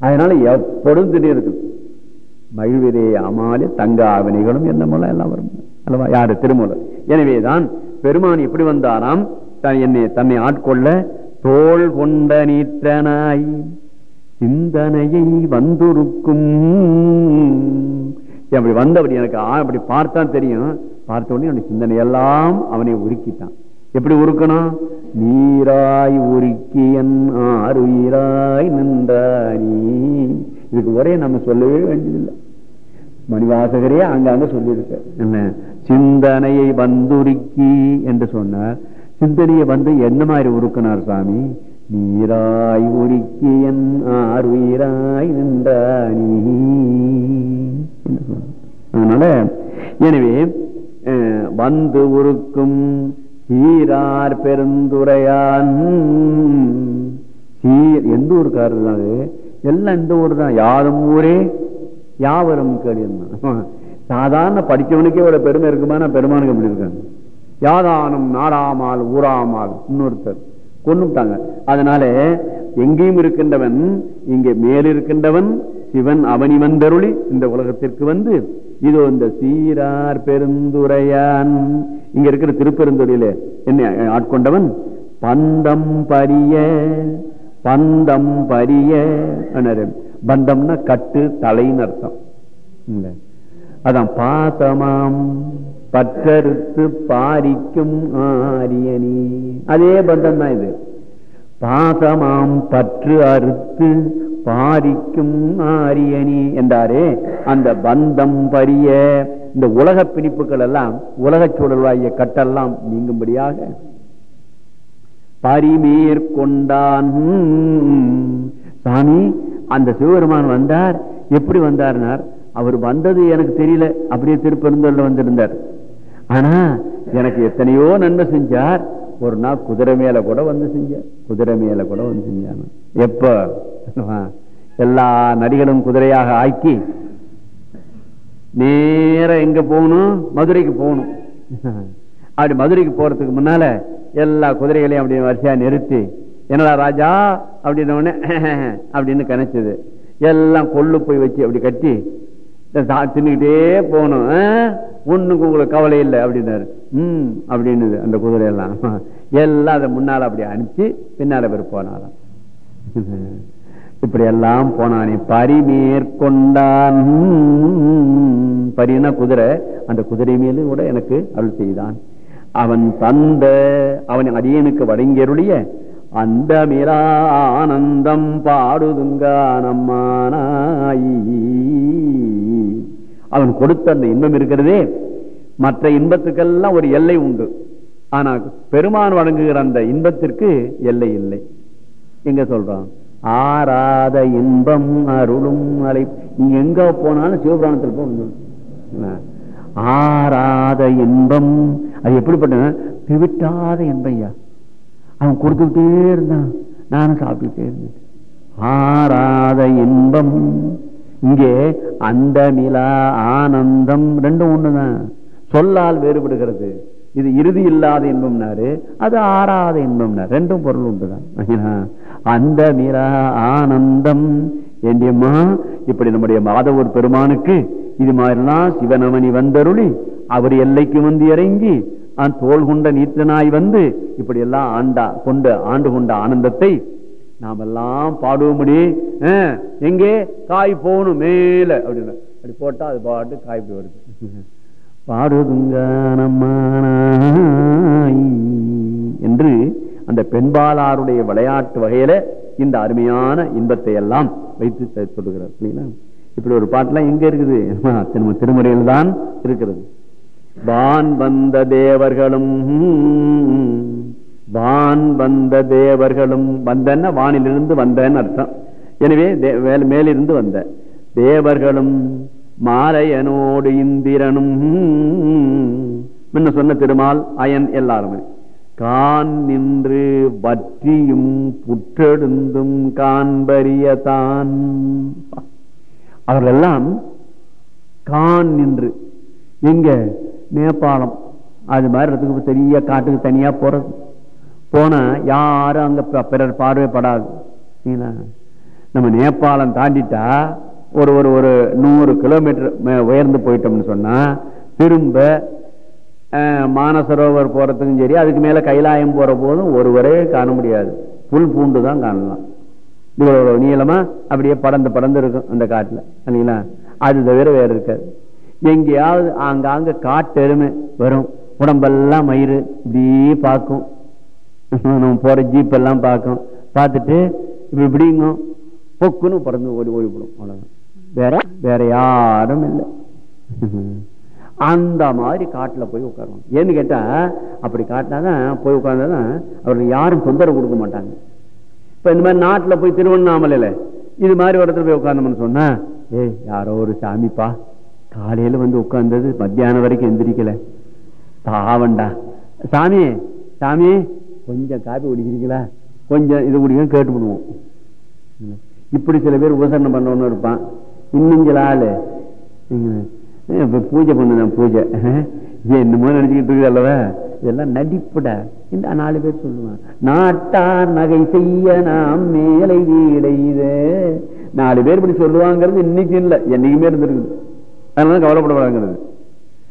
அதனால எப்பொழுதும் திடீர் இருக்கு. மகிழ்விதே அமாலி தங்க ஆவினைகளும் என்ன மூலம் எல்லாம் வரும். அல்லவா? யாரு? திருமூலர். எனவேதான் பெருமான் எப்படி வந்தாராம். என்னை தன்னை ஆட்கொள்ள தோல் கொண்ட நீற்றனாய் சிந்தனையை வந்துருக்கும். அப்படி வந்தபடி எனக்கு அப்படி பார்த்தா தெரியும். பார்த்த உடனே சிந்தனை எல்லாம் அவனை உருக்கிட்டான். எப்படி உருக்கணும்? நீராய் உருக்கியன் ஆறுயிராய் நின்றானி. இதுக்கு ஒரே நம்ம சொல்லவே வேண்டியதில்லை. மணிவாசகரே அங்காங்க சொல்லியிருக்க என்ன? சிந்தனையை வந்துருக்கி என்று சொன்னார். சிந்தனையை வந்து என்ன மாதிரி உருக்கினார் சாமி? நீராய் உருக்கியன் ஆறுயிராய் நின்றானி. என்று சொன்னார். அதனால எனவே வந்து உருக்கும் சீரார் பெருந்துரையான். சீர் எந்த ஊருக்காரர் தான் அது? எல்லாம் இந்த ஊர் தான். யாரும் ஊரே? யாவரும் கேள்வி சாதாரண படிச்சவனுக்கே ஒரு பெருமை இருக்குமா? நான் பெருமானுக்கு எப்படி இருக்காங்க? யாதானம் நாடாமால் ஊராமால் இன்னொருத்தர். கொண்டுட்டாங்க அதனால எங்கேயும் இருக்கின்றவன் இங்கே மேலிருக்கின்றவன் சிவன் அவனி வந்தருளி இந்த உலகத்திற்கு வந்து இதோ இந்த சீரார் பெருந்துரையான். இங்க இருக்கிற திருப்பெருந்துறையில என்ன ஆட்கொண்டவன்? பந்தம் பரிய பந்தம் பரிய பந்தம்னா கட்டு தலைன்னு அர்த்தம். அதான் பாசமாம் பற்றறுத்து பாரிக்கும் ஆரியணி அதே பந்தம் தான் இது. பாசமாம் பற்று அறுத்து பாரிக்கும் ஆரியணி என்றாரு. அந்த பந்தம் பரிய இந்த உலக பிணிப்புகள் எல்லாம் உலக சூழல்வாகிய கட்டெல்லாம் நீங்கும்படியாக. பரிமேற்கொண்டான் சாமி அந்த சிவபெருமான் வந்தார். எப்படி வந்தார்னார்? அவர் வந்தது எனக்கு தெரியல. அப்படியே திருப்பெருந்தோல் வந்திருந்தார். ஆனா எனக்கு எத்தனையோ நன்மை செஞ்சார். ஒரு நாள் குதிரை மேல கூட வந்து செஞ்சார். குதிரை மேல கூட வந்து செஞ்சான் எப்ப? எல்லா நடிகளும் குதிரையாக ஆக்கி நேர எங்க போகணும்? மதுரைக்கு போகணும். அப்படி மதுரைக்கு போறதுக்கு முன்னால எல்லா குதிரைகளையும் அப்படி வரிசையா நிறுத்தி என்னடா ராஜா? அப்படின்னு அப்படின்னு கணிச்சது. எல்லாம் கொள்ளு போய் வச்சு அப்படி கட்டி தின்னுக்கிட்டே போகணும். ஒண்ணுக்கு உங்களுக்கு கவலை இல்லை அப்படின்னாரு. ம் அப்படின்னு அந்த குதிரை எல்லாம் எல்லாம் அதை முன்னால அப்படி அனுப்பிச்சு பின்னால பேர் போனாராம். இப்படி எல்லாம் போனானே. பரி மேற்கொண்டான் பரினா குதிரை அந்த குதிரை மேலும் கூட எனக்கு அருள் செய்தான். அவன் தந்த அவன் அடியனுக்கு வழங்கியருடைய அந்த மீரா ஆனந்தம் பாடுதுங்கானம்மானாயி. அவன் கொடுத்த அந்த இன்பம் இருக்கிறதே. மற்ற இன்பத்துக்கெல்லாம் ஒரு எல்லை உண்டு. ஆனா பெருமான் வழங்குகிற அந்த இன்பத்திற்கு எல்லை இல்லை. எங்க சொல்றான்? ஆராத இன்பம் அருளும் அலை. நீ எங்க போனாலும் சிவபுராணத்தில் போகணும் ஆராத இன்பம். அது எப்படிப்பட்ட திவிட்டாத இன்பையா அவன் கொடுத்துக்கிட்டே இருந்தான். நானும் சாப்பிட்டுட்டே இருந்தேன். ஆராத இன்பம். இங்கே அந்த நிலா ஆனந்தம். ரெண்டும் ஒண்ணுதான். சொல்லால் வேறுபடுகிறது. இது இறுதி இல்லாத இன்பம்னாரு அது ஆறாத இன்பம்னாரு ரெண்டும் பொருள் உண்டுதான். அந்த மீரா ஆனந்தம் என்னம்மா இப்படி நம்முடைய மாதவர் பெருமானுக்கு இது மாதிரிலாம் சிவனமணி வந்தருளி அவர் எல்லைக்கு வந்து இறங்கி தோல் கொண்ட நீத்தனாய் வந்து இப்படி எல்லாம் ஆண்டா கொண்டு ஆண்டு கொண்ட ஆனந்தத்தை நாம் எல்லாம் பாடுவோம்படி எங்கே? காய் போகணும் மேல. அப்படின்னு அப்படி போட்டா அது பாட்டு காய் இப்படி வருது. பாடுதுங்கானம்மானாய். என்று அந்த பெண்பாலாருடைய விளையாட்டு வகையில இந்த அருமையான இன்பத்தை எல்லாம் வைத்து சொல்லுகிறார். இல்லைங்களா இப்படி ஒரு பாட்டுலாம் எங்க இருக்குது? திருமுறையில் தான் இருக்கிறது. வான் வந்த தேவர்களும் வான் வந்த தேவர்களும் வந்தன வானிலிருந்து வந்தன்னு அர்த்தம். எனவே மேலிருந்து வந்த தேவர்களும் மாலையனோடு இந்திரனும். முன்ன சொன்ன திருமால் அயன் எல்லாருமே. கான் நின்று வற்றியும் புற்றெடுந்தும் காண்பரியதான் அவர்கள் எல்லாம் கான் நின்று எங்க நேபாளம் அது மாதிரி இடத்துக்கு பெரிய காட்டுக்கு தனியா போறது. போனா யாரும் அங்க பிறர் பார்வைப்படாது. நம்ம நேபாளம் தாண்டிட்டா ஒரு ஒரு ஒரு நூறு கிலோமீட்டர் மே- உயர்ந்து போயிட்டோம்னு சொன்னால் திரும்ப மானசரோவர் போகிறதுக்கும் சரி அதுக்கு மேலே கைலாயம் போகிற போதும் ஒருவரே காண முடியாது. புல் பூண்டு தான் காணலாம். இவ்வளோ நீளமாக அப்படியே படந்து படந்து இருக்கும் அந்த காட்டில். இல்லைங்களா அது தவிர வேறு இருக்காது. எங்கேயாவது ஆங்காங்க காட்டு எருமை வரும். உடம்பெல்லாம் மயிறு இப்படியே பார்க்கும். நம்ம போகிற ஜீப்பெல்லாம் பார்க்கும். பார்த்துட்டு இப்படி இப்படிங்கும். பொக்குன்னு பறந்து ஓடி ஓடிவிடும் அவ்வளோதான் வேற வேற யாரும் இல்லை. அந்த மாதிரி காட்டுல போய் உட்காருவாங்க ஏன்னு கேட்டா அப்படி காட்டினாதான் போய் உட்கார்ந்தாதான் அவருக்கு யாரும் தொந்தரவு கொடுக்க மாட்டாங்க. இப்ப இந்த மாதிரி நாட்டுல போய் திருவண்ணாமலையில இது மாதிரி ஒரு இடத்துல போய் உட்கார்ந்தோம்னு சொன்னா ஏய் யாரோ ஒரு சாமிப்பா காலையில வந்து உட்கார்ந்தது மத்தியானம் வரைக்கும் எந்திரிக்கல. பாவண்டா சாமி சாமி கொஞ்சம் காப்பி குடிக்கிறீங்களா? கொஞ்சம் இது குடிக்க கேட்டு விடுவோம். இப்படி சில பேர் உபசரணம் பண்ணவனும் இருப்பான். இன்னும் ஆளு இப்ப பூஜை பண்ணுதான் பூஜை. என்னமோ நினைச்சுக்கிட்டு இருக்குது அல்லவா? இதெல்லாம் நடிப்புடா. இந்த நாலு பேர் சொல்லுவான் நாட்டார் நகை செய்ய நாம் மேலை வீடையுது நாலு பேர் இப்படி சொல்லுவாங்கிறது இன்னைக்கு இல்ல. என்னைக்குமே இருந்திருக்குது. அதனால கவலைப்படக்கூடாதுங்கிறது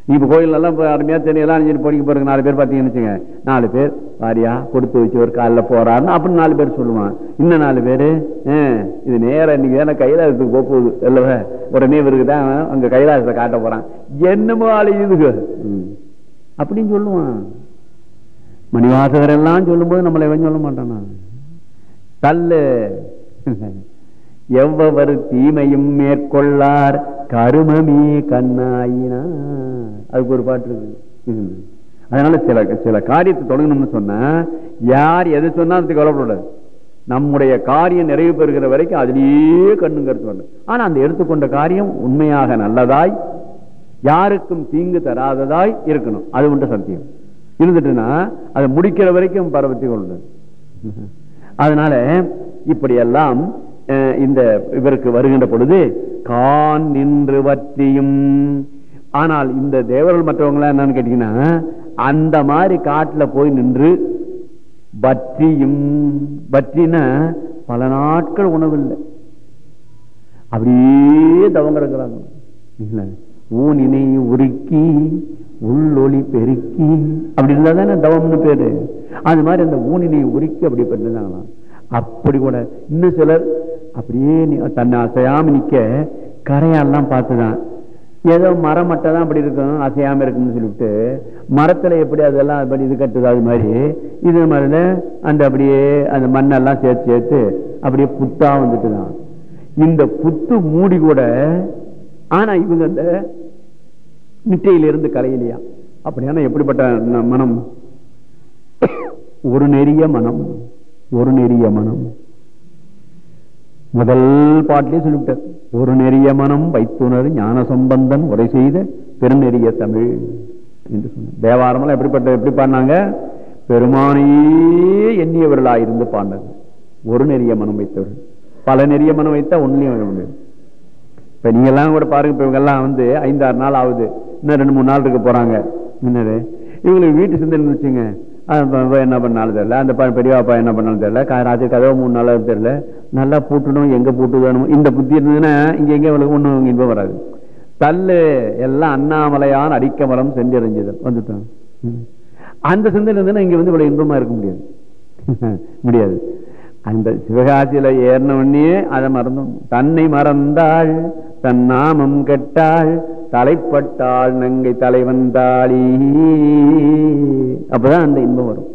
இப்ப கோயிலெல்லாம் எல்லாம் அருமையாக தெரியலாம் தெரியும் படிக்க போறதுக்கு நாலு பேர் பார்த்தீங்கன்னு வச்சுங்க. நாலு பேர் வாரியா கொடுத்து வச்சு ஒரு காலில் போறாருன்னு அப்படின்னு நாலு பேர் சொல்லுவான். இன்னும் நாலு பேரு இது நேரம் இன்னைக்கு தானே கைலாசத்துக்கு போக போகுது. இல்லவே உடனே இவருக்கு தான் அங்க கைலாசத்தை காட்ட போறான். என்னமோ அழியுதுங்க. ம். அப்படின்னு சொல்லுவான். மணிவாசகர் எல்லாம் சொல்லும்போது நம்மளை எவன் சொல்ல மாட்டானா? தள்ளு. எவ்வொரு தீமையும் மேற்கொள்ளார். கருமமே கண்ணாயினா. அதுக்கு ஒரு பாட்டு இருக்கு. அதனால சில சில காரியத்தை தொடங்கணும்னு சொன்னா யார் எதை சொன்னா அதுக்கு கவலைப்படாது நம்முடைய காரியம் நிறைவு பெறுகிற வரைக்கும் அதிலேயே கண்ணுங்கிறது வேண்டும் ஆனா அந்த எடுத்துக்கொண்ட காரியம் உண்மையாக நல்லதாய் யாருக்கும் தீங்கு தராததாய் இருக்கணும். அது உண்டு சத்தியம். இருந்துட்டுன்னா அதை முடிக்கிற வரைக்கும் பரவத்தி கொள்ளு அதனால இப்படியெல்லாம் அஹ், இந்த இவருக்கு வருகின்ற பொழுது கான் நின்று வற்றியும். ஆனால் இந்த தேவர்கள் மற்றவங்க என்னன்னு கேட்டீங்கன்னா அந்த மாதிரி காட்டுல போய் நின்று வற்றியும். வற்றினா பல நாட்கள் உணவு இல்லை அப்படியே தவங்க இருக்கிறாங்க இல்ல ஊனினை உருக்கி உள்ளொளி பெருக்கி அப்படி இருந்தா தானே தவம்னு பேரு. அது மாதிரி அந்த ஊனினை உருக்கி அப்படி பண்ணிருந்தாங்களாம் அப்படி கூட இன்னும் சிலர் அப்படியே தன்னை அசையாம நிக்க கரையெல்லாம் பார்த்துதான். ஏதோ மரம் மட்டும் தான் அப்படி இருக்கும் அசையாம இருக்குன்னு சொல்லிவிட்டு மரத்துல எப்படி அதெல்லாம் அப்படி இது கட்டுது அது மாதிரி இது மாதிரில அந்த அப்படியே அந்த மண்ணெல்லாம் சேர்த்து சேர்த்து அப்படியே புத்தா வந்துட்டு தான் இந்த புத்து மூடி கூட ஆனா இவங்க அந்த நிட்டையிலிருந்து கலையிலையா அப்படியானா எப்படிப்பட்ட மனம்? ஒரு நெறிய மனம் ஒரு நெறிய மனம். முதல் பாட்டிலே சொல்லிவிட்டார். ஒரு நெறிய மனம் வைத்துணர் ஞான சம்பந்தன் உரை செய்த பெருநெறிய தமிழ் என்று சொன்னார். தேவாரமெல்லாம் எப்படிப்பட்ட எப்படி பாடினாங்க? பெருமானையே எண்ணியவர்களா இருந்து பாடினது. ஒரு நெறிய மனம் வைத்தவர்கள். பல நெறிய மனம் வைத்தா ஒன்லையும் வர முடியாது. இப்ப நீங்க எல்லாம் கூட பாருங்க இப்ப இவங்கெல்லாம் வந்து ஐந்தாறு நாள் ஆகுது. இன்னும் ரெண்டு மூணு நாள் இருக்க போறாங்க. என்னது? இவங்களுக்கு வீட்டு சிந்தனை வச்சுங்க என்ன பண்ணாலும் தெரியல. அந்த ப- பெரியவாப்பா என்ன பண்ணாலும் தெரியல. ராத்திரி கதவை மூணு நாளாக தெரியல. நல்லா பூட்டணும் எங்க பூட்டு வேணும். இந்த புத்தி இருந்ததுன்னா இங்க எங்கே அவளுக்கு ஒன்றும் இன்பம் வராது. தள்ளு எல்லாம் அண்ணாமலையான் அடிக்கமலம் சென்றறிஞ்சது. வந்துட்டான் அந்த சிந்தனை இருந்ததுன்னா இங்க வந்து இவ்வளவு இன்பமா இருக்க முடியாது. முடியாது. அந்த சிவகாசியில ஏறின உடனே அதை மறந்து தன்னை மறந்தாள் தன் நாமம் கெட்டாள் தலைப்பட்டாள் நங்கை தலைவன் தாளி. அப்பதான் அந்த இன்பம் வரும்.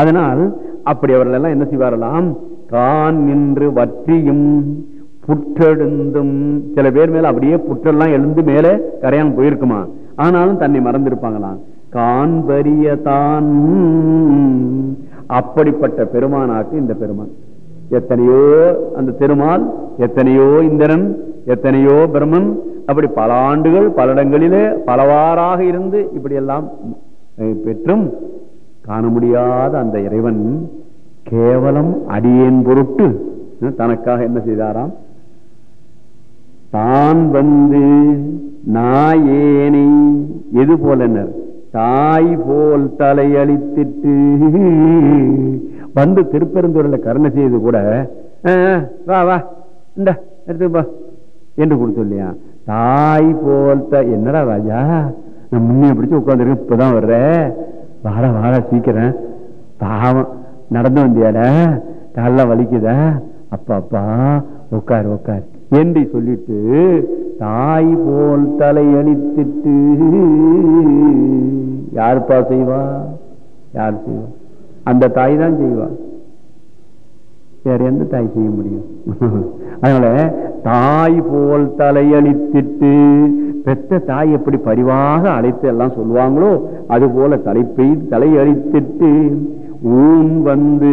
அதனால் அப்படி அவர்கள் எல்லாம் என்ன செய்வாரலாம் தான் நின்று வற்றியும் புற்றெழுந்தும். சில பேர் மேல அப்படியே புற்றெல்லாம் எழுந்து மேலே கரையான் போயிருக்குமா? ஆனாலும் தன்னை மறந்திருப்பாங்களாம். காண்பரிய தான். அப்படிப்பட்ட பெருமானாக்கு இந்த பெருமான். எத்தனையோ அந்த திருமால் எத்தனையோ இந்திரன் எத்தனையோ பிரம்மன் அப்படி பல ஆண்டுகள் பல இடங்களிலே பலவாறாக இருந்து இப்படி எல்லாம் பெற்றும் காண முடியாத அந்த இறைவன் கேவலம் அடியேன் பொருட்டு தனக்காக என்ன செய்தாராம்? தான் வந்து நாயேனை எது போலனர் தாய் போல் தலையளித்திட்டு வந்து திருப்பெருந்துறையில கருணை செய்து கூட வா வா இந்த எடுத்துப்பா என்று கொடுத்து இல்லையா தாய் போல்த என்னடா ராஜா? நான் முன்னே பிடிச்சு உட்காந்துருக்கேன் இப்பதான் வர்ற. வாட வாட சீக்கிரம். பாவம். நடந்து வந்தியாட? கால வலிக்குதா? அப்பா அப்பா உட்கார் உட்கார். என்று சொல்லிட்டு தாய் போல் தலையணித்திட்டு யாருப்பா செய்வா? யார் செய்வா? அந்த தாய் தான் செய்வா. வேற எந்த தாய் செய்ய முடியும்? அதனால தாய் போல் தலையளித்திட்டு பெத்த தாய் எப்படி பரிவாக அழைத்து எல்லாம் சொல்லுவாங்களோ அது போல தலைப்பை தலையளித்திட்டு ஊன் வந்து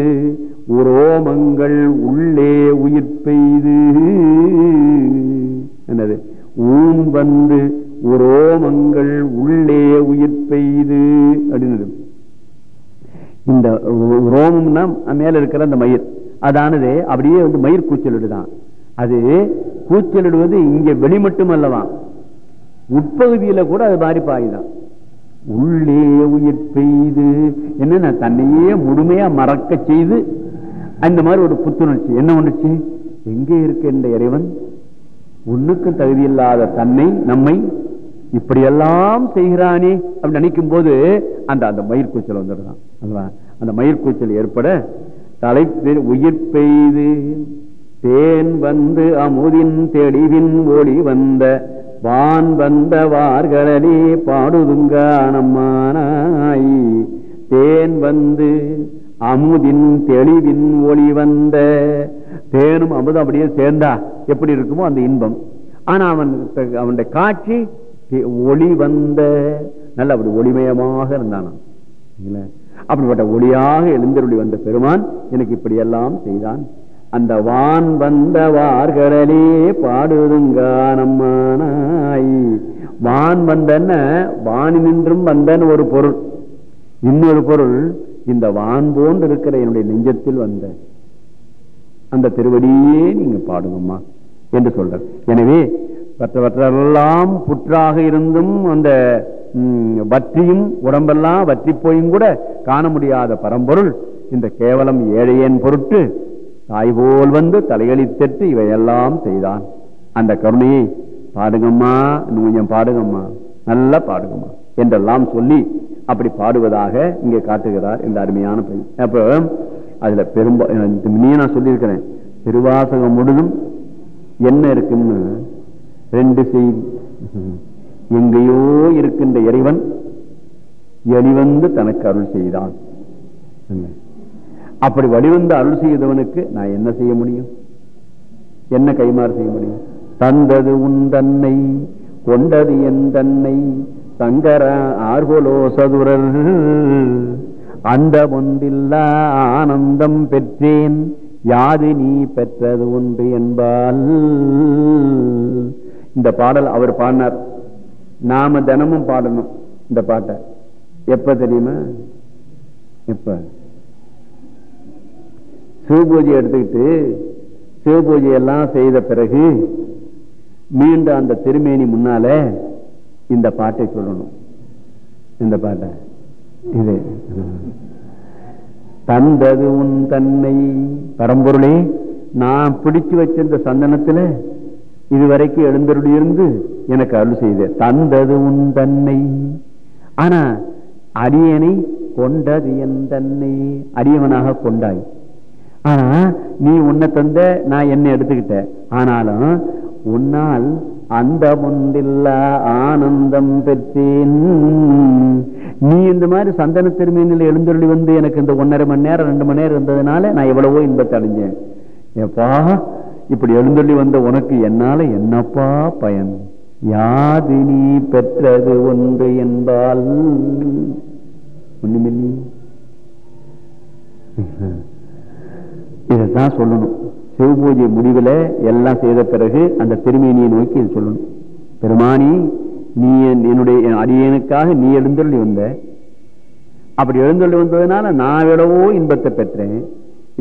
உரோமங்கள் உள்ளே உயிர் பெய்து. என்னது? ஊன் வந்து உரோமங்கள் உள்ளே உயிர் பெய்து அப்படின்னு இந்த ரோமம்னா மேல இருக்கிற அந்த மயிர் அதானது அப்படியே வந்து மயிர் கூச்சலிடுதான். அது கூச்சலிடுவது இங்க வெளி மட்டும் அல்லவா உட்பகுதியில கூட அது மாதிரி பாயுதான். உள்ளே உயிர் பெய்து என்ன தன்னையே முழுமையா மறக்க செய்து அந்த மாதிரி ஒரு புத்துணர்ச்சி. என்ன உணர்ச்சி? எங்கே இருக்கின்ற இறைவன்? ஒண்ணுக்கும் தகுதியில்லாத தன்னை நம்மை இப்படியெல்லாம் செய்கிறானே அப்படின்னு நினைக்கும் போது அந்த அந்த மயிர்கூச்சல் வந்துடுதான். அல்லவா? அந்த மயிர்கூச்சல் ஏற்பட தலைப்பில் உயிர் பெய்து தேன் வந்து அமுதின் தெளிவின் ஒளி வந்த வான் வந்த வார்களே பாடுதுங்கானம்மானாய் தேன் வந்து அமுதின் தெளிவின் ஒளி வந்த தேனும் அமுதம் அப்படியே சேர்ந்தா எப்படி இருக்குமோ அந்த இன்பம். ஆனா அவன் அவனுடைய காட்சி ஒளி வந்த நல்ல அப்படி ஒளிமயமாக இருந்தானான் அப்படிப்பட்ட ஒளியாக எழுந்தருளி வந்த பெருமான் எனக்கு இப்படி எல்லாம் செய்தான். அந்த வான் வந்த வார்களே பாடுதுங்கானம்மானாய் வான் வந்தன வானினின்றும் வந்தன் ஒரு பொருள். இன்னொரு பொருள் இந்த வான் போன்று இருக்கிற என்னுடைய நெஞ்சத்தில் வந்த. அந்த திருவடியே நீங்க பாடுங்கம்மா என்று சொல்ற எனவே மற்றவற்றெல்லாம் புற்றாக இருந்தும் அந்த வற்றியும் உடம்பெல்லாம் வற்றி போயும் கூட காண முடியாத பரம்பொருள் இந்த கேவலம் ஏழையேன் பொருட்டு தாய் போல் வந்து தலையளித்தட்டு இவையெல்லாம் செய்தான். அந்த கருணையை பாடுங்கம்மா இன்னும் கொஞ்சம் பாடுங்கம்மா நல்லா பாடுங்கம்மா என்றெல்லாம் சொல்லி அப்படி பாடுவதாக இங்கே காட்டுகிறார் இந்த அருமையான பெண். அப்ப அதுல பெரும்பா நீ நான் சொல்லியிருக்கிறேன் திருவாசகம் முழுதும் என்ன இருக்குன்னு ரெண்டு செய்தி எங்கேயோ இருக்கின்ற இறைவன் எளிவந்து தனக்கு அருள் செய்தான். அப்படி வழிவந்து அருள் செய்தவனுக்கு நான் என்ன செய்ய முடியும்? என்ன கைமாறு செய்ய முடியும்? தந்தது உன் தன்னை கொண்டது என் தன்னை சங்கர ஆர்கோலோ சதுரர். அந்த ஒன்றில்லா ஆனந்தம் பெற்றேன் யாது நீ பெற்றது ஒன்று என்பால். இந்த பாடல் அவர் பாடினார். நாம தினமும் பாடணும் இந்த பாட்டை. எப்ப தெரியுமா? எப்ப சிவபூஜை எடுத்துக்கிட்டு சிவபூஜை எல்லாம் செய்த பிறகு மீண்டும் அந்த திருமேனி முன்னால இந்த பாட்டை சொல்லணும். இந்த பாட்டை. இது. தந்தது உன் தன்னை. பரம்பொருளே நான் பிடிச்சு வச்சிருந்த சந்தனத்துல இதுவரைக்கும் எழுந்தருள் இருந்து எனக்கு அருள் செய்த. தந்தது உன் தன்னை. ஆனா அடியனை கொண்டது என் தன்னை. அடியவனாக கொண்டாய். ஆனா நீ உன்னை தந்த நான் என்ன எடுத்துக்கிட்டேன் ஆனாலும் உன்னால் அந்த முந்தில்ல ஆனந்தம் பெற்றேன். நீ இந்த மாதிரி சந்தன திருமீனில் எழுந்தொழி வந்து எனக்கு இந்த ஒன்னரை மணி நேரம் ரெண்டு மணி நேரம் இருந்ததுனால நான் எவ்வளவோ இன்பத்தை அடைஞ்சேன். இப்படி எழுந்தொழி வந்த உனக்கு என்னால என்னப்பா பயன்? யாது நீ பெற்றது ஒன்று என்பால் ஒண்ணுமில்லை. இதைத்தான் சொல்லணும். சிவபூஜை முடிவுல எல்லாம் செய்த பிறகு அந்த திருமேனியை நோக்கி இது சொல்லணும். பெருமானி நீ என்னுடைய அடியனுக்காக நீ எழுந்தொள்ளி வந்த. அப்படி எழுந்தொள்ளி வந்ததுனால நான் எவ்வளவோ இன்பத்தை பெற்றேன்.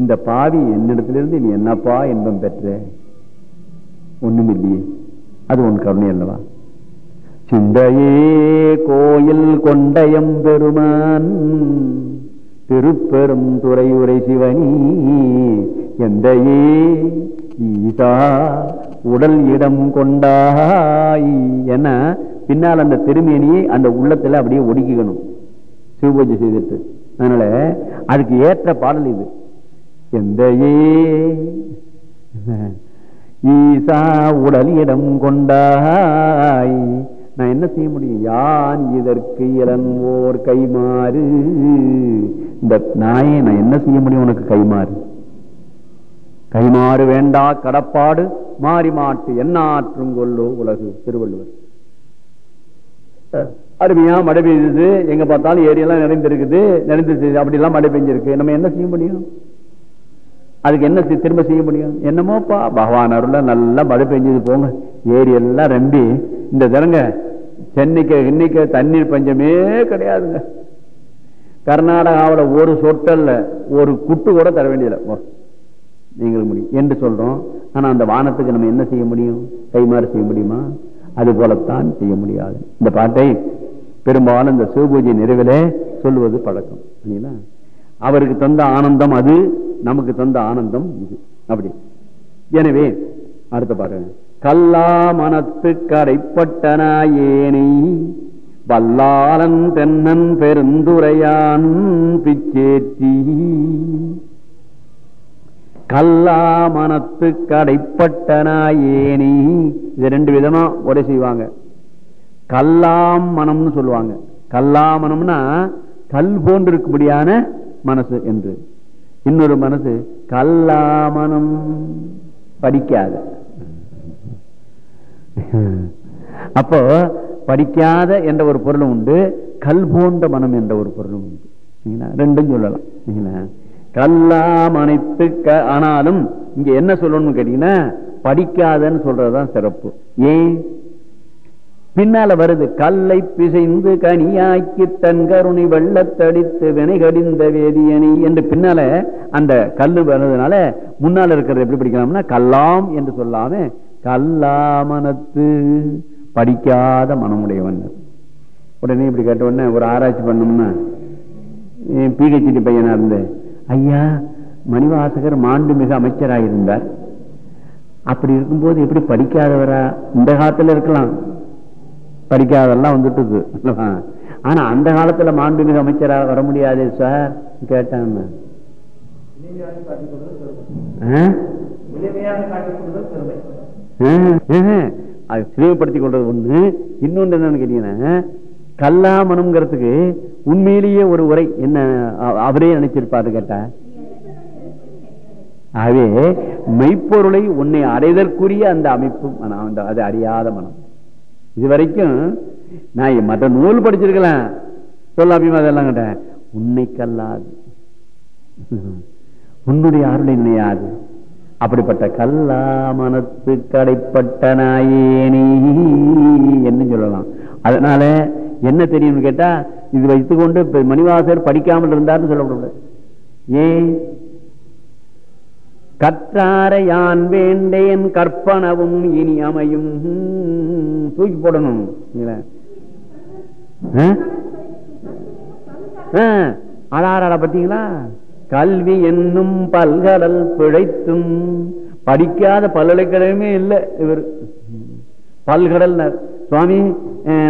இந்த பாவி என்னிடத்திலிருந்து நீ என்னப்பா இன்பம் பெற்ற? ஒண்ணுமில்லையே. அது உன் கருணை அல்லவா? சிந்தையே கோயில் கொண்டயம் பெருமான் திருப்பெரும் துறையுரை சிவனி எந்தையே ஈசா உடல் இடம் கொண்டாய் என பின்னால் அந்த திருமேனியை அந்த உள்ளத்துல அப்படியே ஒடுக்கிக்கணும். சிவபூஜை செய்துட்டு. அதனால அதுக்கு ஏற்ற பாடல் இது. எந்த ஈசா உடல் இடம் கொண்டாய் நான் என்ன செய்ய முடியும்? யான் இதற்கு இளங்கோர் கைமாறு? இந்த நாயை நான் என்ன செய்ய முடியும் உனக்கு கைமாறு? கைமாறு வேண்டா கடப்பாடு மாறி மாட்டு என்னாற்றும் கொள்ளோ உலகு திருவள்ளுவர். அருமையா மழை பெய்யுது எங்க பார்த்தாலும் ஏரியெல்லாம் நிறைந்திருக்குது. நிறைந்து அப்படி எல்லாம் மழை பெஞ்சிருக்கு. நம்ம என்ன செய்ய முடியும்? அதுக்கு என்ன திரும்ப செய்ய முடியும்? என்னமோப்பா பகவான் அருள நல்லா மழை பெஞ்சது போங்க. ஏரியெல்லாம் ரெண்டு இந்த தரங்க சென்னைக்கு இன்னைக்கு தண்ணீர் பஞ்சமே கிடையாதுங்க. கர்நாடகாவோட ஒரு சொட்டல்ல ஒரு குட்டு கூட தர வேண்டியதில்லை. நீங்கள் முடியும் என்று சொல்றோம். ஆனா அந்த வானத்துக்கு நம்ம என்ன செய்ய முடியும்? கைமாறு செய்ய முடியுமா? அது போலத்தான் செய்ய முடியாது. இந்த பாட்டை பெரும்பாலும் இந்த சிவபூஜை நிறைவிலே சொல்லுவது பழக்கம். அவருக்கு தந்த ஆனந்தம் அது நமக்கு தந்த ஆனந்தம் இது. அப்படி. எனவே அடுத்த பாருங்க கல்லா மனத்து கரைப்பட்டனாயேனை. வல்லாளன் தென்னன் பெருந்துரையான் பிச்சேற்றி. கல்லா மனத்து கடைப்பட்டனாயேனி இது ரெண்டு விதமா உரை செய்வாங்க. கல்லாம் மனம்னு சொல்லுவாங்க. கல்லா மனம்னா கல் போன்று இருக்கும்படியான மனசு என்று. இன்னொரு மனசு கல்லாமனம். படிக்காத. அப்போ படிக்காத என்ற ஒரு பொருளும் உண்டு கல் போன்ற மனம் என்ற ஒரு பொருளும் உண்டு. ரெண்டும் சொல்லலாம். கல்லாம் அனைத்து ஆனாலும் இங்க என்ன சொல்லணும்னு கேட்டீங்கன்னா படிக்காதன்னு சொல்றதுதான் சிறப்பு. ஏன்? பின்னால வருது கல்லை பிசைந்து கனியாக்கி தன் கருணை வெள்ளத்தடித்து வினைகடிந்த வேதியணி என்று பின்னால அந்த கல்லு வர்றதுனால முன்னால இருக்கிறது எப்படி படிக்கலாம்னா கல்லாம் என்று சொல்லாம கல்லாமனத்து படிக்காத மனமுடையவன். உடனே இப்படி கேட்ட உடனே ஒரு ஆராய்ச்சி பண்ணோம்னா பிஹெச்டி பையனா இருந்து ஐயா மணிவாசகர் மாண்புமிகு அமைச்சராயிருந்தார். அப்படி இருக்கும்போது எப்படி படிக்காதவரா? இந்த காலத்துல இருக்கலாம். படிக்காதெல்லாம் வந்துட்டு ஆனா அந்த காலத்துல மாண்புமிகு அமைச்சரா வர முடியாது சார் கேட்டாங்க அது சிறுமைப்படுத்திக் கொண்டது ஒண்ணு. இன்னொன்று என்னன்னு கேட்டீங்கன்னா கல்லாமனம்ங்கிறதுக்கு உண்மையிலேயே ஒரு உரை என்ன அவரே நினைச்சிருப்பாரு கேட்டா. ஆகவே மெய்ப்பொருளை உன்னை அடைதற்குரிய அந்த அமைப்பு அது அறியாத மனம். இது வரைக்கும் நான் மற்ற நூல் படிச்சிருக்கலாம். சொல்லாபியமா அதெல்லாம் கேட்டேன் உன்னை கல்லாது. உன்னுடைய அருளை நினையாது. அப்படிப்பட்ட கல்லா மனத்து கடைப்பட்ட நாயேனி என்ன சொல்லலாம். அதனால என்ன தெரியும்னு கேட்டா இது வைத்துக்கொண்டு மணிவாசர் படிக்காமல் இருந்தார்னு சொல்லக்கூடாது ஏன்? கற்றார யான் வேண்டேன் கற்பனவும் இனி அமையும். தூக்கி போடணும். அடாராட பார்த்தீங்களா கல்வி என்னும் பல்கடல் பிழைத்தும் படிக்காத பல்கலைக்கழகமே இல்லை இவர். பல்கடல் சுவாமி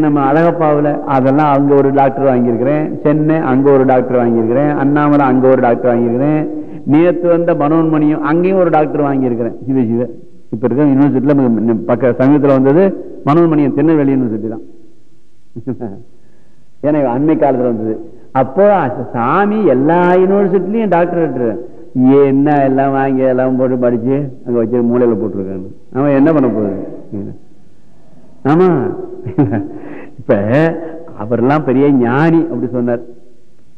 நம்ம அழகப்பாவில் அதெல்லாம் அங்கே ஒரு டாக்டர் வாங்கியிருக்கிறேன். சென்னை அங்கே ஒரு டாக்டர் வாங்கியிருக்கிறேன். அண்ணாமலை அங்கே ஒரு டாக்டர் வாங்கியிருக்கிறேன். நேற்று வந்த மனோன்மணியும் அங்கேயும் ஒரு டாக்டர் வாங்கியிருக்கிறேன். சிவ சிவ இப்போ இருக்க யூனிவர்சிட்டியில பக்க சமீபத்தில் வந்தது மனோன்மணியம் திருநெல்வேலி யூனிவர்சிட்டி தான். ஏன்னா அண்மை காலத்தில் வந்தது. அப்போ சாமி எல்லா யூனிவர்சிட்டிலையும் டாக்டர் என்ன எல்லாம் வாங்கி எல்லாம் போட்டு படிச்சு அங்க வச்சு மூலையில போட்டிருக்காங்க அவன் என்ன பண்ண போகுது ஆமா. இப்ப அவர்லாம் பெரிய ஞானி அப்படி சொன்னார்.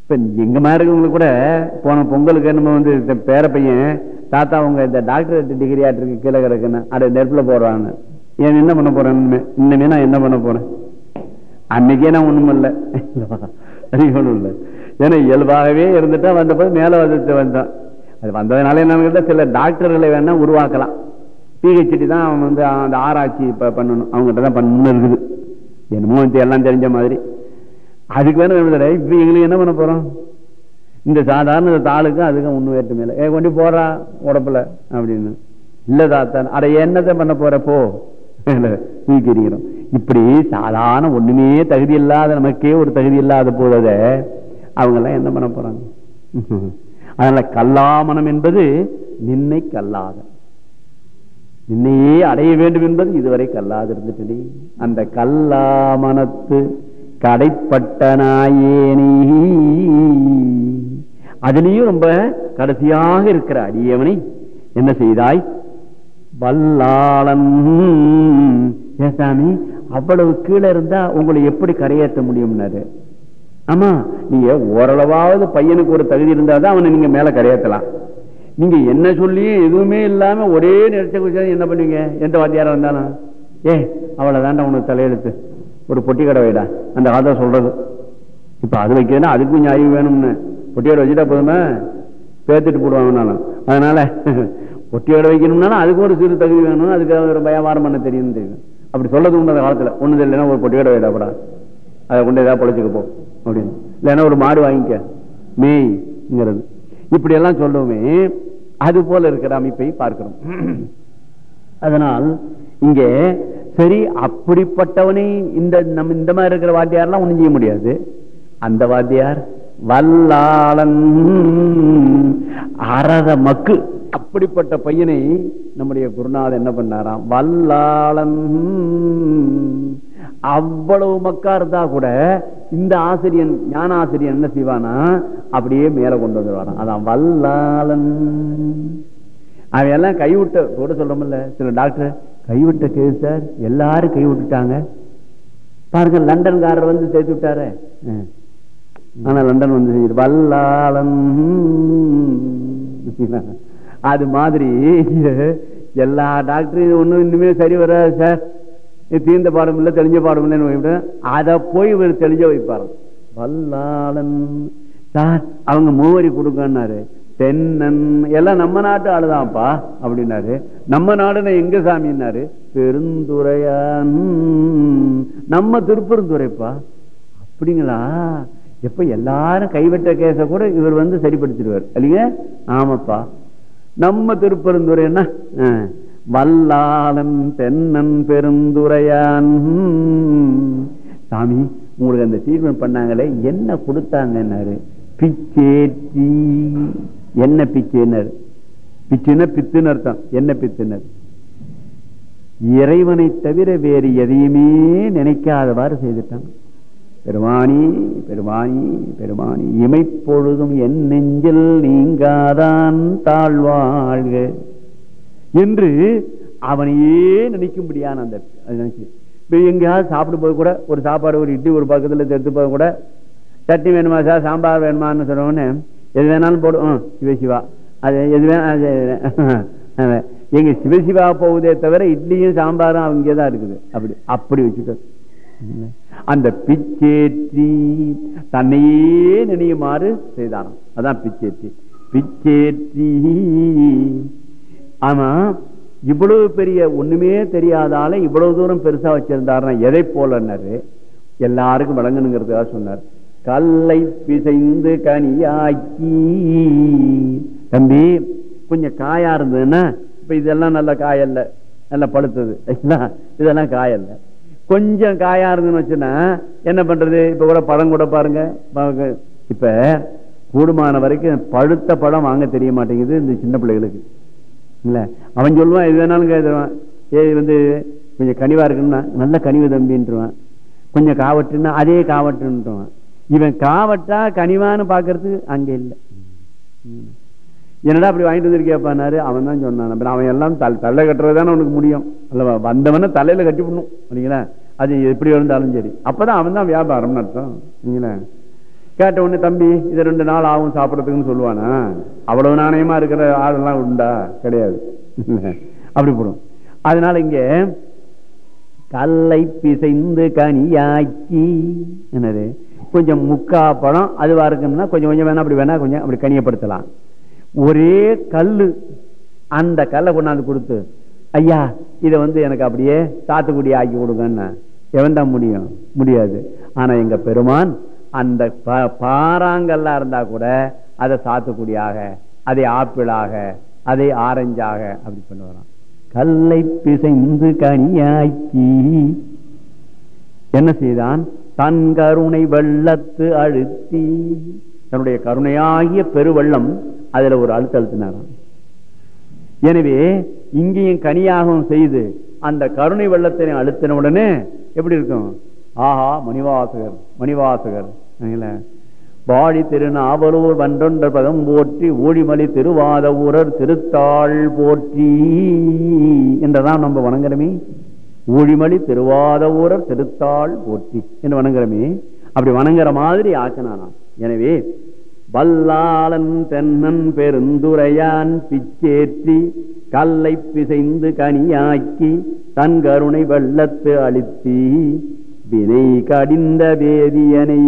இப்ப எங்க மாதிரி இருக்கவங்களுக்கு கூட போன பொங்கலுக்கு நம்ம வந்து பேர பையன் தாத்தா அவங்க இந்த டாக்டர் டிகிரி ஆட்டிருக்கு கீழே கிடக்குன்னு அட நெருப்புல போடுறான்னு. ஏன் என்ன பண்ண போறேன் இன்னமே நான் என்ன பண்ண போறேன்? அன்னைக்கே நான் ஒண்ணும் இல்லை ஒன்றும் இல்லை. ஏன்னா இயல்பாகவே இருந்துட்டா வந்தபோது மேலே வந்து வந்தான். அது வந்ததுனால என்ன சில டாக்டர்களை வேணா உருவாக்கலாம். பிஹெச்டி தான் அவன் வந்து அந்த ஆராய்ச்சி பண்ணணும். அவங்ககிட்ட தான் பண்ணணும் இருக்குது. என்னமோ எல்லாம் தெரிஞ்ச மாதிரி. அதுக்கு வேணும் இப்போ எங்களுக்கு என்ன பண்ண போறோம்? இந்த சாதாரண இந்த தாளுக்கும் அதுக்கும் ஒண்ணு வேட்டு இல்லை ஏ கொண்டு போறா உடப்புல அப்படின்னு. இல்லை தாத்தான் அட என்னத்தை பண்ண போற போ. தூக்கி இப்படி சாதாரண ஒண்ணுமே தகுதி இல்லாத நமக்கே ஒரு தகுதி இல்லாத போறத அவங்க எல்லாம் என்ன பண்ண போறாங்க? அதனால கல்லாமணம் என்பது நின்னை கல்லாத. நின்னையே அடைய வேண்டும் என்பது இதுவரை கல்லாது இருந்துட்டு அந்த கல்லாமணத்து கடைப்பட்ட நாயேனி அதுலயும் ரொம்ப கடைசியாக இருக்கிற அடியவனை என்ன செய்தாய்? வல்லாளன். ஏசாமி அவ்வளவு கீழே இருந்தா உங்களை எப்படி கரையேற்ற முடியும்னாரு? ஆமா நீங்க ஓரளவாவது பையனுக்கு ஒரு தகுதி இருந்தாதான் அவனை நீங்க மேல கரையேற்றலாம். நீங்க என்ன சொல்லி எதுவுமே இல்லாம ஒரே நினைச்ச குடிச்சா என்ன பண்ணுவீங்க? எந்த வாத்தியாரா இருந்தாலும். ஏ அவ்வளவுதான்டா உனக்கு தலையெழுத்து. ஒரு பொட்டி கடை வைடா. அந்த காலத்தை சொல்றது. இப்ப அது வைக்கிறதுனா அதுக்கும் ஞாயிறு வேணும்னு. பொட்டியோட வச்சுட்டா போதுமே? பேத்துட்டு போடுவாங்கனாலும் அதனால பொட்டியோட வைக்கணும்னாலும் அதுக்கு ஒரு சிறு தகுதி வேணும். அதுக்கு ஒரு வியாபாரம் பண்ண தெரியும் தெரியும். அப்படி சொல்லது உண்டு அந்த காலத்துல. ஒண்ணு இல்லைன்னா ஒரு பொட்டி கடை வைடாப்படா அதை கொண்டு ஏதாவது பொழைச்சுக்க அப்படின்னு. இல்லைன்னா ஒரு மாடு வாங்கிக்க. மேய்ங்கிறது இப்படி எல்லாம் சொல்லுவோமே அது போல இருக்கிற அமைப்பை பார்க்கிறோம். அதனால் இங்கே சரி அப்படிப்பட்டவனை இந்த நம்ம இந்த மாதிரி இருக்கிற வாத்தியார்லாம் ஒன்றும் செய்ய முடியாது. அந்த வாத்தியார் வல்லாளன் அறத மக்கு அப்படிப்பட்ட பையனை நம்முடைய குருநாதர் என்ன பண்ணாராம்? வல்லாளன். அவ்வளவு மக்கா இருந்தா கூட இந்த ஆசிரியன் ஞான ஆசிரியன் என்ன செய்வானா? அப்படியே மேல கொண்டு வந்துடுவாராம் அதான் வல்லாளன். அவன் எல்லாம் கைவிட்ட கூட சொல்றோம்ல சில டாக்டர் கைவிட்ட கேஸ் சார் எல்லாரும் கைவிட்டுட்டாங்க. பாருங்க லண்டன்காரர் வந்து சேர்த்து விட்டாரு. ஆனா லண்டன் வந்து வல்லாளன். அது மாதிரி எல்லா டாக்டரும் ஒண்ணும் இன்னுமே சரி வராது சார். தீர்ந்த பாடம் இல்லை தெளிஞ்ச பாடம் இல்லைன்னு அதை போய் இவர் தெளிஞ்ச வைப்பாரு. வல்லாளன். சார் அவங்க மூவரி கொடுக்கன்னாரு தென்னன். எல்லாம் நம்ம நாட்டு ஆளுதான்ப்பா அப்படின்னாரு. நம்ம நாடுன எங்க சாமின்னாரு? பெருந்துறையான். நம்ம திருப்பெருந்துறைப்பா. அப்படிங்களா? எப்ப எல்லாரும் கைவிட்ட கேச கூட இவர் வந்து சரிப்படுத்திடுவார். இல்லைங்க? ஆமாப்பா. நம்ம திருப்பெருந்துறை என்ன? வல்லாளன் தென்னன் பெருந்துரையான் சாமி உங்களுக்கு அந்த ட்ரீட்மெண்ட் பண்ணாங்களே என்ன கொடுத்தாங்கன்னாரு? பிச்சேற்றி. என்ன பிச்சைனர் பிச்சுன்னா பித்துன்னு அர்த்தம். என்ன பித்துனர் இறைவனை தவிர வேறு எதையுமே நினைக்காதவாறு செய்துட்டாங்க. பெருமானி பெருமானி பெருமானி இமைப்பொழுதும் என் நெஞ்சில் நீங்காதான் தாழ்வாழ்க. என்று அவனையே நினைக்கும்படியான அந்த நினைச்சு. எங்கேயாவது சாப்பிடும் போது கூட ஒரு சாப்பாடு ஒரு இட்லி ஒரு பக்கத்துல எடுத்து போது கூட சட்னி வேணுமா சார் சாம்பார் வேணுமான்னு சொன்னோன்னு எது வேணாலும் போடும் சிவசிவா அது எது வேணா எங்க சிவசிவா போகுதே தவிர இட்லியும் சாம்பாரும் அவங்க தான் இருக்குது. அப்படி அப்படி வச்சுட்டு அந்த பிச்சேற்றி தன்னையே நினையுமாறு செய்தாராம். அதான் பிச்சேற்றி. பிச்சேற்றி. ஆனா இவ்வளவு பெரிய ஒண்ணுமே தெரியாதால இவ்வளவு தூரம் பெருசா வச்சிருந்தாருன்னா எதை போலன்னாரு? எல்லாருக்கும் வழங்கணுங்கிறதுக்காக சொன்னார். கல்லை பிசைந்து கனியாக்கி. தம்பி கொஞ்சம் காயா இருந்ததுன்னா இப்ப இதெல்லாம் நல்ல காயல்ல நல்லா பழுத்தது. இதெல்லாம் காயல்ல. கொஞ்சம் காயா இருந்துன்னு வச்சுன்னா என்ன பண்றது? இப்ப கூட பழம் கூட பாருங்க. இப்ப கூடுமான வரைக்கும் பழுத்த பழம் வாங்க தெரிய மாட்டேங்குது இந்த சின்ன பிள்ளைகளுக்கு. இல்ல? அவன் சொல்லுவான் எது வேணாலும் கேட்டுருவான் ஏ வந்து கொஞ்சம் கனிவா இருக்குன்னா நல்ல கனிவு தம்பின்ட்டுருவான் கொஞ்சம் காவட்டுன்னா அதே காவட்டுன்ட்டுவான் இவன் காவட்டா கனிவான்னு பாக்குறதுக்கு அங்க இல்லை. என்னடா அப்படி வாங்கிட்டு வந்திருக்கேப்பாரு அவன் தான் சொன்னான் அவன் எல்லாம் தலை கட்டுறதுதானே உனக்கு முடியும். அல்லவா? வந்தவன தலையில கட்டி விடணும் இல்லைங்களா அது எப்படி இருந்தாலும் சரி. அப்பதான் அவன் தான் வியாபாரம் அர்த்தம் இல்லைங்களா கேட்ட உடனே தம்பி இது ரெண்டு நாள் ஆகும் சாப்பிட்றதுக்குன்னு சொல்லுவானா? அவ்வளவு நாணயமா இருக்கிற ஆளெல்லாம் உண்டா? கிடையாது. அப்படி போடும். அதனால இங்க கல்லை பிசைந்து கனியாக்கி. என்னது? கொஞ்சம் முக்கா பழம் அதுவா இருக்குன்னா கொஞ்சம் கொஞ்சம் வேணா அப்படி வேணா கொஞ்சம் அப்படி கனியப்படுத்தலாம். ஒரே கல்லு. அந்த கல்லை கொண்டாந்து கொடுத்து ஐயா இதை வந்து எனக்கு அப்படியே சாத்துக்குடி ஆக்கி கொடுங்கன்னு. எவன் தான் முடியும்? முடியாது. ஆனா எங்க பெருமான் அந்த பாறாங்கல்லா இருந்தா கூட அதை சாத்துக்குடியாக அதை ஆப்பிளாக அதை ஆரஞ்சாக அப்படி பண்ணுவான் கல்லை பிசைந்து கனியாக்கி என்ன செய்தான்? தன் கருணை வெள்ளத்து அழுத்தி தன்னுடைய கருணையாகிய பெருவெள்ளம் அதுல ஒரு அழுத்த அழுத்தினாராம். எனவே இங்கேயும் கனியாகவும் செய்து அந்த கருணை வெள்ளத்தினை அழுத்தின உடனே எப்படி இருக்கும்? ஆஹா மணிவாசகர் மணிவாசகர் பாடி திருநாவலூர் வன்றொன்ற பதம் போற்றி ஊழிமலி திருவாத ஊரர் திருத்தாள் போற்றி என்றதான் நம்ம வணங்குறமே. ஊழிமலி திருவாத ஊரர் திருத்தாள் போற்றி என்று வணங்குறமே. அப்படி வணங்குற மாதிரி ஆக்கினானா எனவே வல்லாளன் தென்னன் பெருந்துரையான் பிச்சேற்றி கல்லை பிசைந்து கனியாக்கி தன் கருணை வெள்ளத்து அழுத்தி வினை கடிந்த வேதியனை.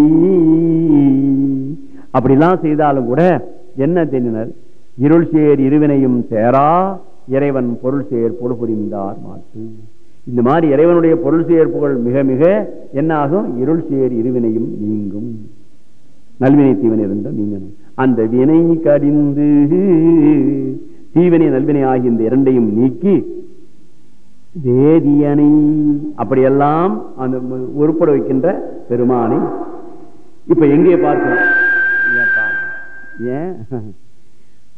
அப்படிலாம் செய்தாலும் கூட என்ன தெரியினர் இருள் சேர் இருவினையும் சேரா இறைவன் பொருள் சேர் பொருள் புரிந்தார் மாட்டு இந்த மாதிரி இறைவனுடைய பொருள் சேர்ப்புகள் மிக மிக என்ன ஆகும்? இருள் சேர் இருவினையும் நீங்கும். நல்வினை தீவனை இருந்த நீங்கணும் அந்த வினை கடிந்து தீவினை நல்வினை ஆகிய இந்த இரண்டையும் நீக்கி வேதியனை அப்படியெல்லாம் அந்த உருப்பட வைக்கின்ற பெருமானை இப்ப எங்கே பார்க்கிறோம்? ஏன் பார்க்கிறோம்?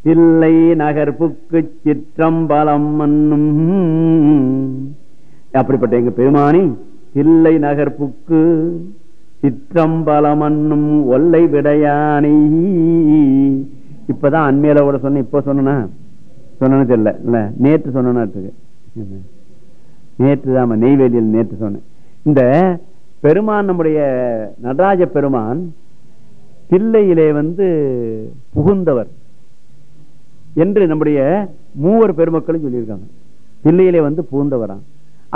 தில்லை நகர்ப்புக்கு சிற்றம்பலம் மண்ணும் அப்படிப்பட்ட எங்க பெருமானி தில்லை நகர்ப்புக்கு சிற்றம்பலமன்னும் ஒல்லை விடையானை. இப்பதான் அண்மையில கூட சொன்ன இப்ப சொன்னா சொன்னு தெரியல. இல்ல நேற்று சொன்னாட்டுக்கு நேற்று தான் நெய்வேலியில் நேற்று சொன்னேன். இந்த பெருமான் நம்முடைய நடராஜ பெருமான் தில்லையிலே வந்து புகுந்தவர் என்று நம்முடைய மூவர் பெருமக்களும் சொல்லியிருக்காங்க. தில்லையிலே வந்து புகுந்தவரான்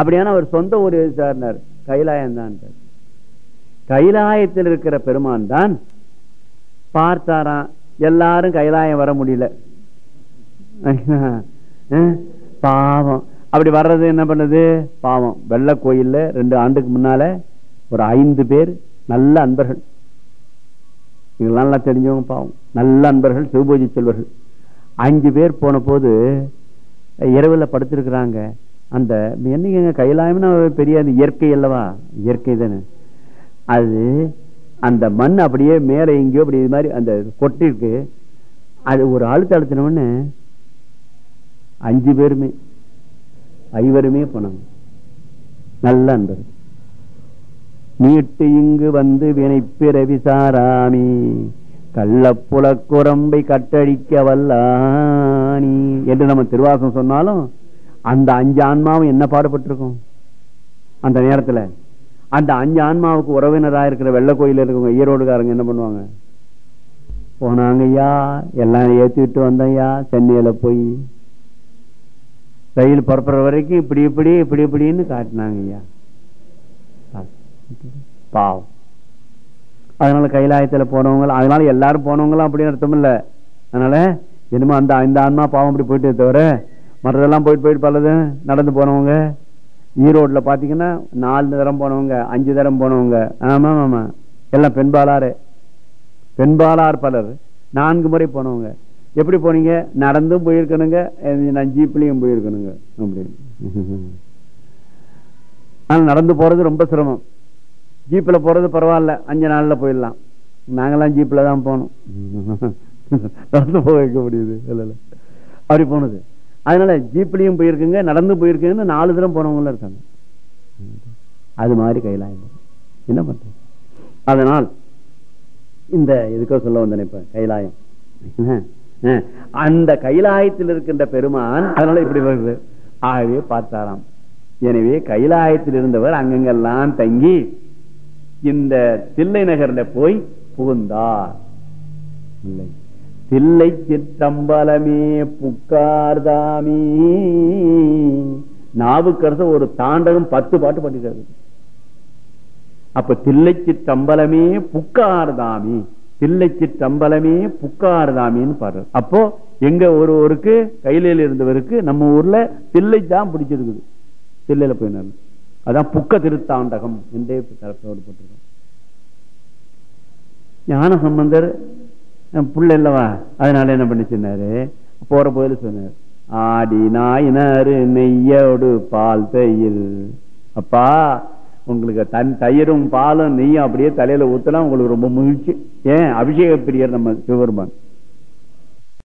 அப்படியான அவர் சொந்த ஊர் சார்னார்? கைலாயம் தான் கைலாயத்தில் இருக்கிற பெருமான் தான் பார்த்தாராம் எல்லாரும் கைலாயம் வர முடியல. பாவம். அப்படி வர்றது என்ன பண்ணுது? பாவம். வெள்ள கோயில்ல ரெண்டு ஆண்டுக்கு முன்னால ஒரு ஐந்து பேர் நல்ல அன்பர்கள். இதெல்லாம் நல்லா தெரிஞ்சவங்க பாவம். நல்ல அன்பர்கள் சிவபூஜை செல்வர்கள். அஞ்சு பேர் போன போது இரவுல படுத்திருக்கிறாங்க. அந்த என்னைக்கு கைலாயம்னு பெரிய அந்த இயற்கை அல்லவா? இயற்கை தானே. அது அந்த மண் அப்படியே மேல எங்கேயோ அப்படி இது மாதிரி அந்த கொட்டிருக்கு. அது ஒரு அழுத்த அழுத்தினோன்னு அஞ்சு பேருமே ஐவருமே போனாங்க. நல்ல அன்பர். மீட்டு இங்கு வந்து வினை பிறவி சாராமி கள்ளப்புலக்குரம்பை கட்டழிக்க வல்லானி என்று நம்ம திருவாசம் சொன்னாலும் அந்த அஞ்சு ஆன்மாவும் என்ன பாடுபட்டிருக்கும்? அந்த நேரத்தில் அந்த அஞ்சு ஆன்மாவுக்கு உறவினராக இருக்கிற வெள்ளை கோயில் இருக்கவங்க ஈரோடுக்காரங்க என்ன பண்ணுவாங்க? போனாங்க ஐயா எல்லாம் ஏற்றி விட்டு வந்தோம்யா சென்னையில் போய். ரயில் புறப்படுற வரைக்கும் இப்படி இப்படி இப்படி இப்படின்னு காட்டினாங்க ஐயா பாவம். அதனால கைலாயத்தில் போனவங்க அதனால எல்லாரும் போனவங்களும் அப்படின்னு அர்த்தம் இல்லை. அதனால என்னமோ அந்த இந்த ஆன்மா பாவம் அப்படி போயிட்டு தவிர மற்றதெல்லாம் போயிட்டு போயிட்டு பல்லது நடந்து போனவங்க ஈரோட்டில் பார்த்தீங்கன்னா நாலு தரம் போனவங்க அஞ்சு தரம் போனவங்க. ஆமாம் ஆமாம் எல்லாம் பெண்பாளாரு பெண்பாளார் பலர். நான்கு முறை போனவங்க. எப்படி போனீங்க? நடந்தும் போயிருக்கணுங்க. நான் ஜீப்லேயும் போயிருக்கணுங்க. அப்படின்னு. ஆனா நடந்து போகிறது ரொம்ப சிரமம். ஜீப்பில் போகிறது பரவாயில்ல. அஞ்சு நாளில் போயிடலாம். நாங்களாம் ஜீப்பில் தான் போனோம் நடந்து போக வைக்க முடியுது. இல்லை. அப்படி போனது. அதனால ஜீப்லயும் போயிருக்குங்க நடந்து போயிருக்குங்கன்னு நாலு தரம் போனவங்களும் இருக்காங்க. அது மாதிரி கைலாயம் என்ன பண்றது? அதனால் இந்த இதுக்கோ சொல்ல வந்தேன் இப்ப கைலாயம். அந்த கைலாயத்தில் இருக்கின்ற பெருமான் அதனால இப்படி வருது. ஆகவே பார்த்தாராம். எனவே கைலாயத்தில் இருந்தவர் அங்கங்கெல்லாம் தங்கி இந்த தில்லை நகர்ல போய் புகுந்தார். இல்லை. தில்லை சிற்றம்பலமே புக்கார்தாமே. நாவுக்கரச ஒரு தாண்டகம் பத்து பாட்டு பண்ணிருக்காரு அப்ப தில்லை சிற்றம்பலமே புக்கார்தாமி. தில்லை சிற்றம்பலமே புக்கார்தாமின்னு பாரு அப்போ எங்க ஒரு ஒருக்கு கையில இருந்தவருக்கு நம்ம ஊர்ல தில்லை தான் பிடிச்சிருக்குது. தில்லையில போய் அதான் புக்க திருத்தாண்டகம் என்றே தரப்போடு போட்டிருக்கோம் ஞான சம்பந்தர் புள்ள இல்லவா? அதனால என்ன பண்ணி சொன்னாரு? போற போதில் சொன்னார். ஆடி நாயினாரு நெய்யோடு பால் தையில். அப்பா உங்களுக்கு தன் தயிரும் பாலும் நெய்யும் அப்படியே தலையில ஊத்தலாம் உங்களுக்கு ரொம்ப மகிழ்ச்சி. ஏன்? அபிஷேக பிரியர் நம்ம சிவபெருமான்.